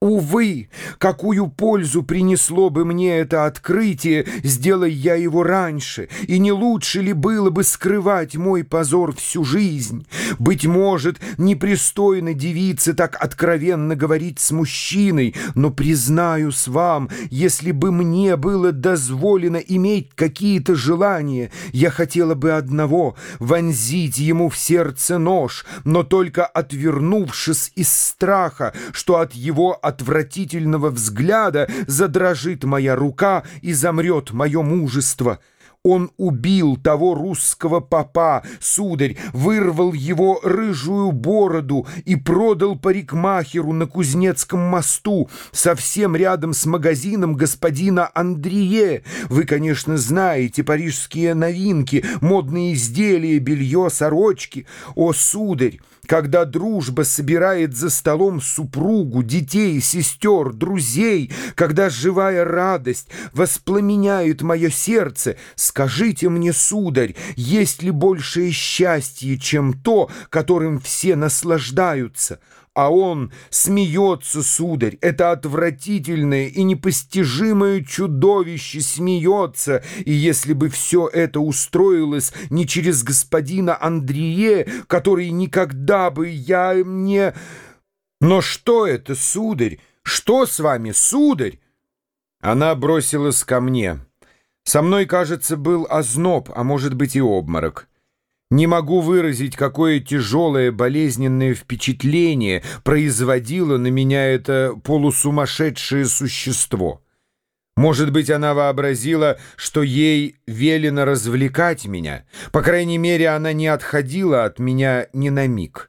Увы, какую пользу принесло бы мне это открытие, сделай я его раньше, и не лучше ли было бы скрывать мой позор всю жизнь? Быть может, непристойно девице так откровенно говорить с мужчиной, но признаюсь вам, если бы мне было дозволено иметь какие-то желания, я хотела бы одного — вонзить ему в сердце нож, но только отвернувшись из страха, что от его отвратительного взгляда задрожит моя рука и замрет мое мужество. Он убил того русского попа, сударь, вырвал его рыжую бороду и продал парикмахеру на Кузнецком мосту, совсем рядом с магазином господина Андрие. Вы, конечно, знаете парижские новинки, модные изделия, белье, сорочки. О, сударь! когда дружба собирает за столом супругу, детей, сестер, друзей, когда живая радость воспламеняет мое сердце, скажите мне, сударь, есть ли большее счастье, чем то, которым все наслаждаются?» а он смеется, сударь, это отвратительное и непостижимое чудовище смеется, и если бы все это устроилось не через господина Андрие, который никогда бы я не... Но что это, сударь? Что с вами, сударь? Она бросилась ко мне. Со мной, кажется, был озноб, а может быть и обморок. Не могу выразить, какое тяжелое болезненное впечатление производило на меня это полусумасшедшее существо. Может быть, она вообразила, что ей велено развлекать меня. По крайней мере, она не отходила от меня ни на миг.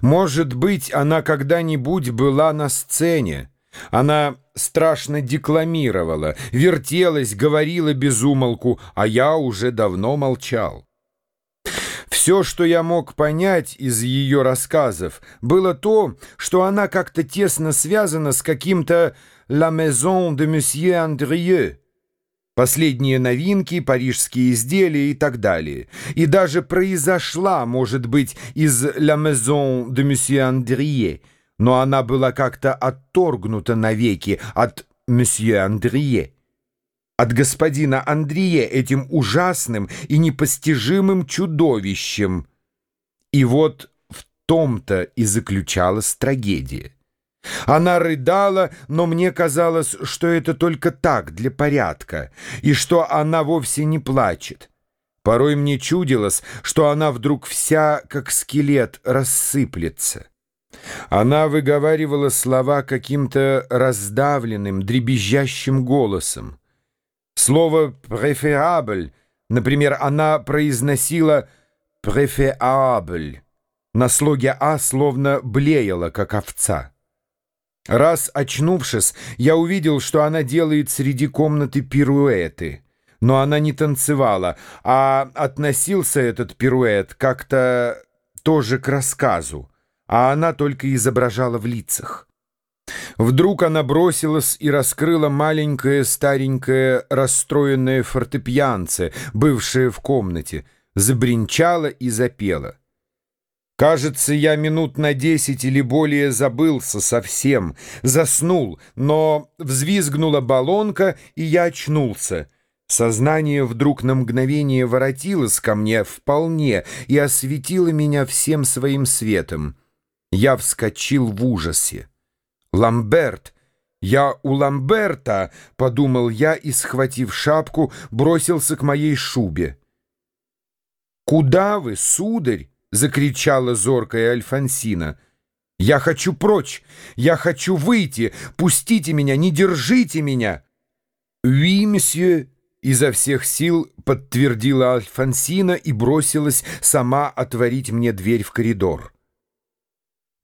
Может быть, она когда-нибудь была на сцене. Она страшно декламировала, вертелась, говорила без умолку, а я уже давно молчал. Все, что я мог понять из ее рассказов, было то, что она как-то тесно связана с каким-то «La maison de Monsieur Andrieux», последние новинки, парижские изделия и так далее. И даже произошла, может быть, из «La maison de Monsieur Andrieux», но она была как-то отторгнута навеки от «Monsieur Andrieux» от господина Андрея этим ужасным и непостижимым чудовищем. И вот в том-то и заключалась трагедия. Она рыдала, но мне казалось, что это только так, для порядка, и что она вовсе не плачет. Порой мне чудилось, что она вдруг вся, как скелет, рассыплется. Она выговаривала слова каким-то раздавленным, дребезжащим голосом. Слово «преферабль», например, она произносила «префеабль». На слоге «а» словно блеяла, как овца. Раз очнувшись, я увидел, что она делает среди комнаты пируэты. Но она не танцевала, а относился этот пируэт как-то тоже к рассказу, а она только изображала в лицах. Вдруг она бросилась и раскрыла маленькое старенькое расстроенное фортепьянце, бывшее в комнате, забринчала и запела. Кажется, я минут на десять или более забылся совсем, заснул, но взвизгнула баллонка, и я очнулся. Сознание вдруг на мгновение воротилось ко мне вполне и осветило меня всем своим светом. Я вскочил в ужасе. «Ламберт! Я у Ламберта!» — подумал я и, схватив шапку, бросился к моей шубе. «Куда вы, сударь?» — закричала зоркая Альфонсина. «Я хочу прочь! Я хочу выйти! Пустите меня! Не держите меня!» «Oui, месье!» — изо всех сил подтвердила Альфонсина и бросилась сама отворить мне дверь в коридор.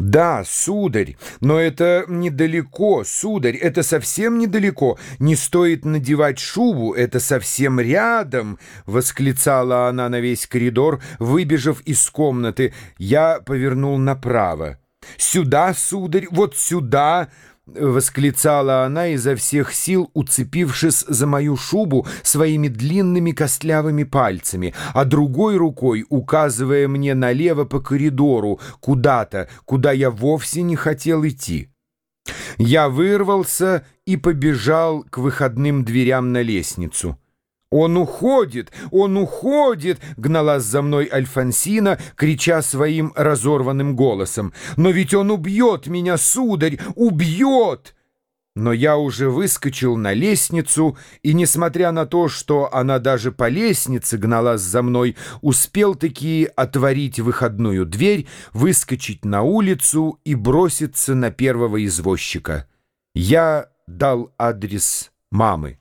«Да, сударь, но это недалеко, сударь, это совсем недалеко. Не стоит надевать шубу, это совсем рядом!» — восклицала она на весь коридор, выбежав из комнаты. Я повернул направо. «Сюда, сударь, вот сюда!» — восклицала она изо всех сил, уцепившись за мою шубу своими длинными костлявыми пальцами, а другой рукой указывая мне налево по коридору, куда-то, куда я вовсе не хотел идти. Я вырвался и побежал к выходным дверям на лестницу. «Он уходит! Он уходит!» — гналась за мной Альфонсина, крича своим разорванным голосом. «Но ведь он убьет меня, сударь! Убьет!» Но я уже выскочил на лестницу, и, несмотря на то, что она даже по лестнице гналась за мной, успел-таки отворить выходную дверь, выскочить на улицу и броситься на первого извозчика. Я дал адрес мамы.